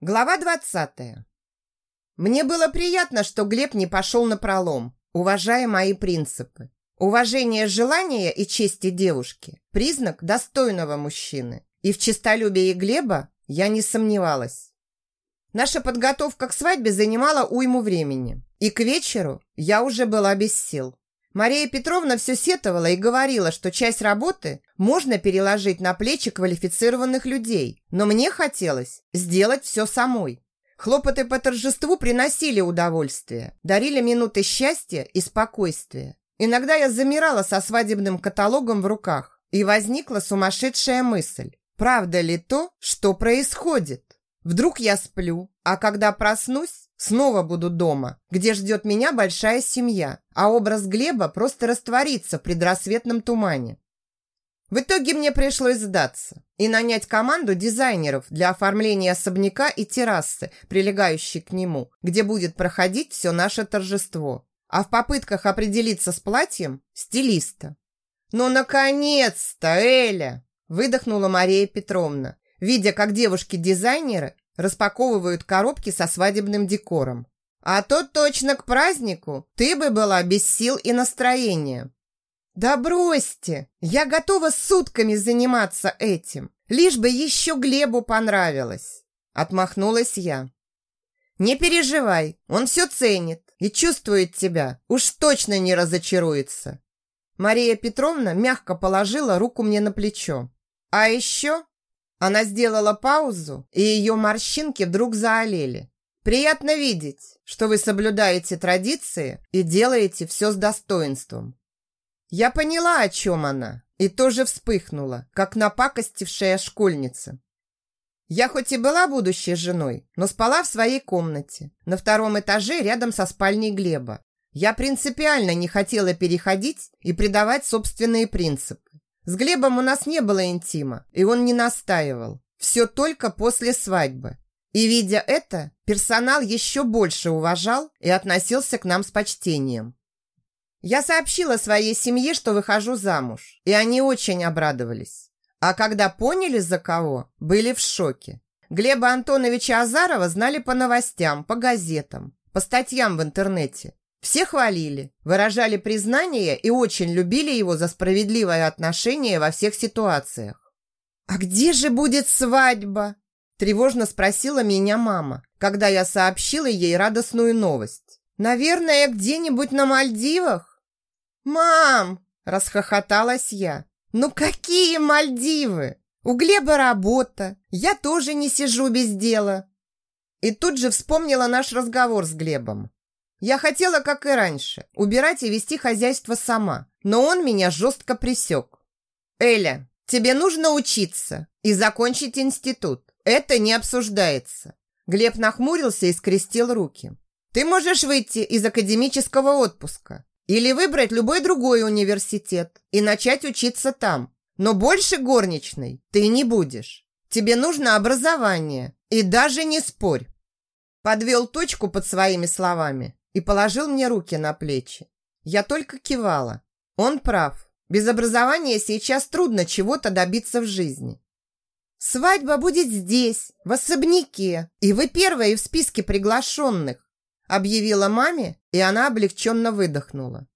Глава 20. Мне было приятно, что Глеб не пошел на пролом, уважая мои принципы. Уважение желания и чести девушки – признак достойного мужчины. И в честолюбии Глеба я не сомневалась. Наша подготовка к свадьбе занимала уйму времени. И к вечеру я уже была без сил. Мария Петровна все сетовала и говорила, что часть работы можно переложить на плечи квалифицированных людей, но мне хотелось сделать все самой. Хлопоты по торжеству приносили удовольствие, дарили минуты счастья и спокойствия. Иногда я замирала со свадебным каталогом в руках, и возникла сумасшедшая мысль. Правда ли то, что происходит? Вдруг я сплю, а когда проснусь, Снова буду дома, где ждет меня большая семья, а образ Глеба просто растворится в предрассветном тумане. В итоге мне пришлось сдаться и нанять команду дизайнеров для оформления особняка и террасы, прилегающей к нему, где будет проходить все наше торжество. А в попытках определиться с платьем – стилиста. «Ну, наконец-то, Эля!» – выдохнула Мария Петровна, видя, как девушки-дизайнеры распаковывают коробки со свадебным декором. А то точно к празднику ты бы была без сил и настроения. Да бросьте, я готова сутками заниматься этим, лишь бы еще Глебу понравилось. Отмахнулась я. Не переживай, он все ценит и чувствует тебя, уж точно не разочаруется. Мария Петровна мягко положила руку мне на плечо. А еще она сделала паузу, и ее морщинки вдруг заолели. «Приятно видеть, что вы соблюдаете традиции и делаете все с достоинством». Я поняла, о чем она, и тоже вспыхнула, как напакостившая школьница. Я хоть и была будущей женой, но спала в своей комнате, на втором этаже рядом со спальней Глеба. Я принципиально не хотела переходить и предавать собственные принципы. С Глебом у нас не было интима, и он не настаивал. Все только после свадьбы. И, видя это, персонал еще больше уважал и относился к нам с почтением. Я сообщила своей семье, что выхожу замуж, и они очень обрадовались. А когда поняли, за кого, были в шоке. Глеба Антоновича Азарова знали по новостям, по газетам, по статьям в интернете. Все хвалили, выражали признание и очень любили его за справедливое отношение во всех ситуациях. «А где же будет свадьба?» Тревожно спросила меня мама, когда я сообщила ей радостную новость. «Наверное, где-нибудь на Мальдивах?» «Мам!» – расхохоталась я. «Ну какие Мальдивы? У Глеба работа, я тоже не сижу без дела». И тут же вспомнила наш разговор с Глебом. Я хотела, как и раньше, убирать и вести хозяйство сама, но он меня жестко присек. «Эля, тебе нужно учиться и закончить институт. Это не обсуждается». Глеб нахмурился и скрестил руки. «Ты можешь выйти из академического отпуска или выбрать любой другой университет и начать учиться там. Но больше горничной ты не будешь. Тебе нужно образование и даже не спорь». Подвел точку под своими словами и положил мне руки на плечи. Я только кивала. Он прав. Без образования сейчас трудно чего-то добиться в жизни. Свадьба будет здесь, в особняке, и вы первые в списке приглашенных, объявила маме, и она облегченно выдохнула.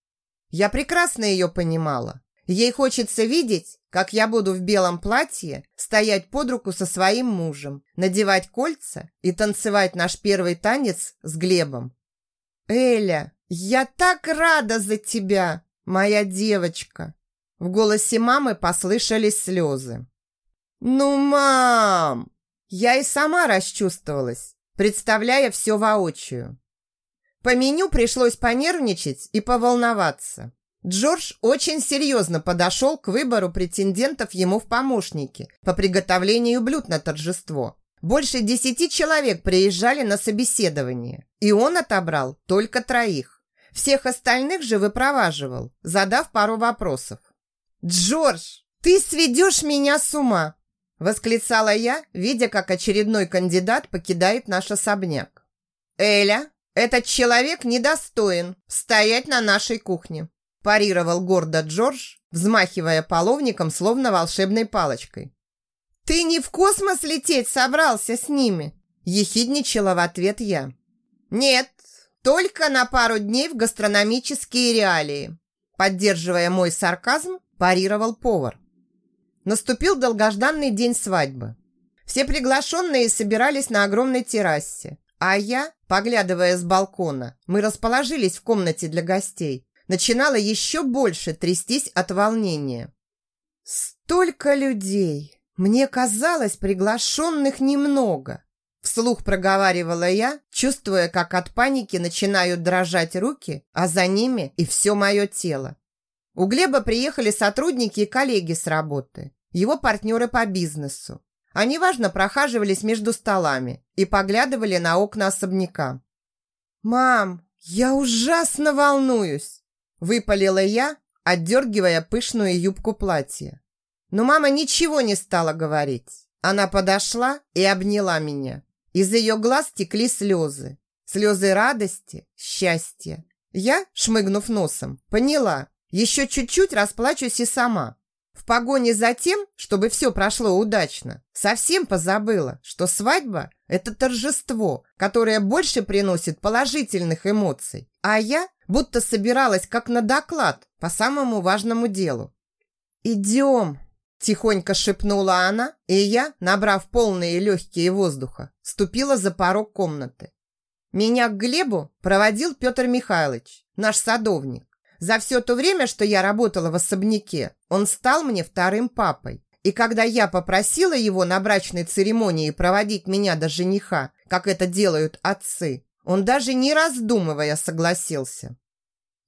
Я прекрасно ее понимала. Ей хочется видеть, как я буду в белом платье стоять под руку со своим мужем, надевать кольца и танцевать наш первый танец с Глебом. «Эля, я так рада за тебя, моя девочка!» В голосе мамы послышались слезы. «Ну, мам!» Я и сама расчувствовалась, представляя все воочию. По меню пришлось понервничать и поволноваться. Джордж очень серьезно подошел к выбору претендентов ему в помощники по приготовлению блюд на торжество. Больше десяти человек приезжали на собеседование, и он отобрал только троих. Всех остальных же выпроваживал, задав пару вопросов. «Джордж, ты сведешь меня с ума!» Восклицала я, видя, как очередной кандидат покидает наш особняк. «Эля, этот человек недостоин стоять на нашей кухне», парировал гордо Джордж, взмахивая половником, словно волшебной палочкой. «Ты не в космос лететь собрался с ними?» Ехидничала в ответ я. Нет, только на пару дней в гастрономические реалии. Поддерживая мой сарказм, парировал повар. Наступил долгожданный день свадьбы. Все приглашенные собирались на огромной террасе, а я, поглядывая с балкона, мы расположились в комнате для гостей, начинала еще больше трястись от волнения. Столько людей! Мне казалось, приглашенных немного. Вслух проговаривала я, чувствуя, как от паники начинают дрожать руки, а за ними и все мое тело. У Глеба приехали сотрудники и коллеги с работы, его партнеры по бизнесу. Они важно прохаживались между столами и поглядывали на окна особняка. «Мам, я ужасно волнуюсь!» Выпалила я, отдергивая пышную юбку платья. Но мама ничего не стала говорить. Она подошла и обняла меня. Из ее глаз текли слезы. Слезы радости, счастья. Я, шмыгнув носом, поняла. Еще чуть-чуть расплачусь и сама. В погоне за тем, чтобы все прошло удачно, совсем позабыла, что свадьба – это торжество, которое больше приносит положительных эмоций. А я будто собиралась как на доклад по самому важному делу. «Идем!» – тихонько шепнула она, и я, набрав полные легкие воздуха, ступила за порог комнаты. Меня к Глебу проводил Петр Михайлович, наш садовник. За все то время, что я работала в особняке, он стал мне вторым папой. И когда я попросила его на брачной церемонии проводить меня до жениха, как это делают отцы, он даже не раздумывая согласился.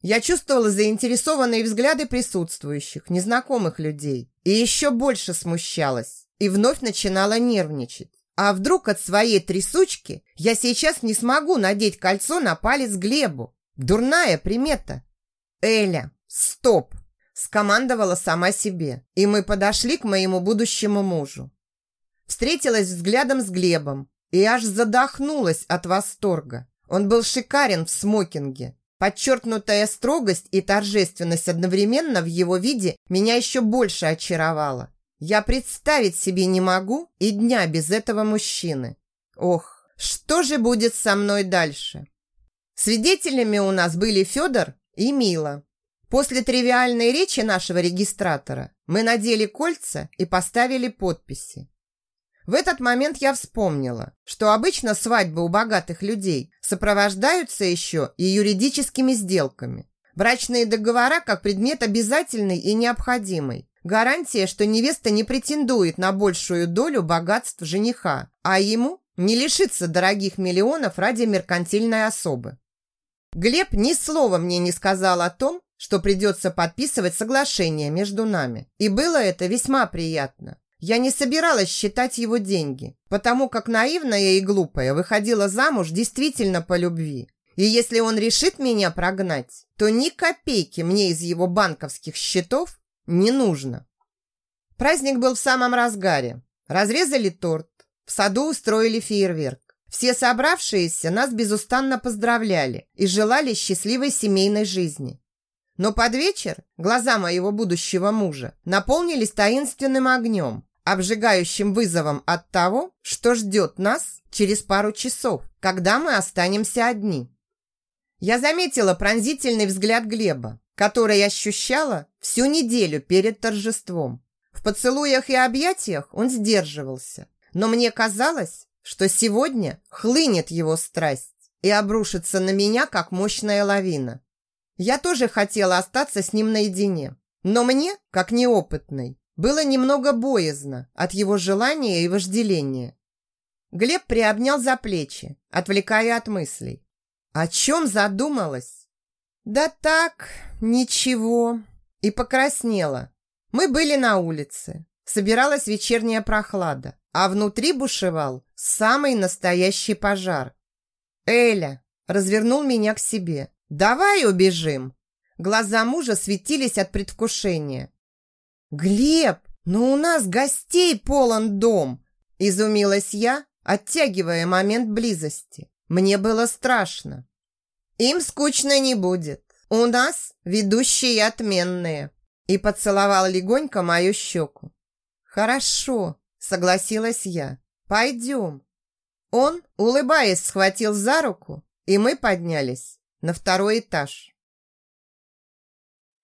Я чувствовала заинтересованные взгляды присутствующих, незнакомых людей, и еще больше смущалась, и вновь начинала нервничать. А вдруг от своей трясучки я сейчас не смогу надеть кольцо на палец Глебу? Дурная примета. Эля, стоп! Скомандовала сама себе, и мы подошли к моему будущему мужу. Встретилась взглядом с Глебом и аж задохнулась от восторга. Он был шикарен в смокинге. Подчеркнутая строгость и торжественность одновременно в его виде меня еще больше очаровала. Я представить себе не могу и дня без этого мужчины. Ох, что же будет со мной дальше? Свидетелями у нас были Федор и Мила. После тривиальной речи нашего регистратора мы надели кольца и поставили подписи. В этот момент я вспомнила, что обычно свадьбы у богатых людей сопровождаются еще и юридическими сделками. Брачные договора как предмет обязательный и необходимый. Гарантия, что невеста не претендует на большую долю богатств жениха, а ему не лишится дорогих миллионов ради меркантильной особы. Глеб ни слова мне не сказал о том, что придется подписывать соглашение между нами. И было это весьма приятно. Я не собиралась считать его деньги, потому как наивная и глупая выходила замуж действительно по любви. И если он решит меня прогнать, то ни копейки мне из его банковских счетов не нужно. Праздник был в самом разгаре. Разрезали торт, в саду устроили фейерверк. Все собравшиеся нас безустанно поздравляли и желали счастливой семейной жизни. Но под вечер глаза моего будущего мужа наполнились таинственным огнем, обжигающим вызовом от того, что ждет нас через пару часов, когда мы останемся одни. Я заметила пронзительный взгляд Глеба, который ощущала всю неделю перед торжеством. В поцелуях и объятиях он сдерживался, но мне казалось, что сегодня хлынет его страсть и обрушится на меня, как мощная лавина. Я тоже хотела остаться с ним наедине, но мне, как неопытной, было немного боязно от его желания и вожделения. Глеб приобнял за плечи, отвлекая от мыслей. О чем задумалась? Да так, ничего. И покраснела. Мы были на улице. Собиралась вечерняя прохлада, а внутри бушевал самый настоящий пожар. Эля развернул меня к себе. «Давай убежим!» Глаза мужа светились от предвкушения. «Глеб, ну у нас гостей полон дом!» Изумилась я, оттягивая момент близости. Мне было страшно. «Им скучно не будет. У нас ведущие отменные!» И поцеловал легонько мою щеку. «Хорошо», согласилась я. «Пойдем». Он, улыбаясь, схватил за руку, и мы поднялись на второй этаж.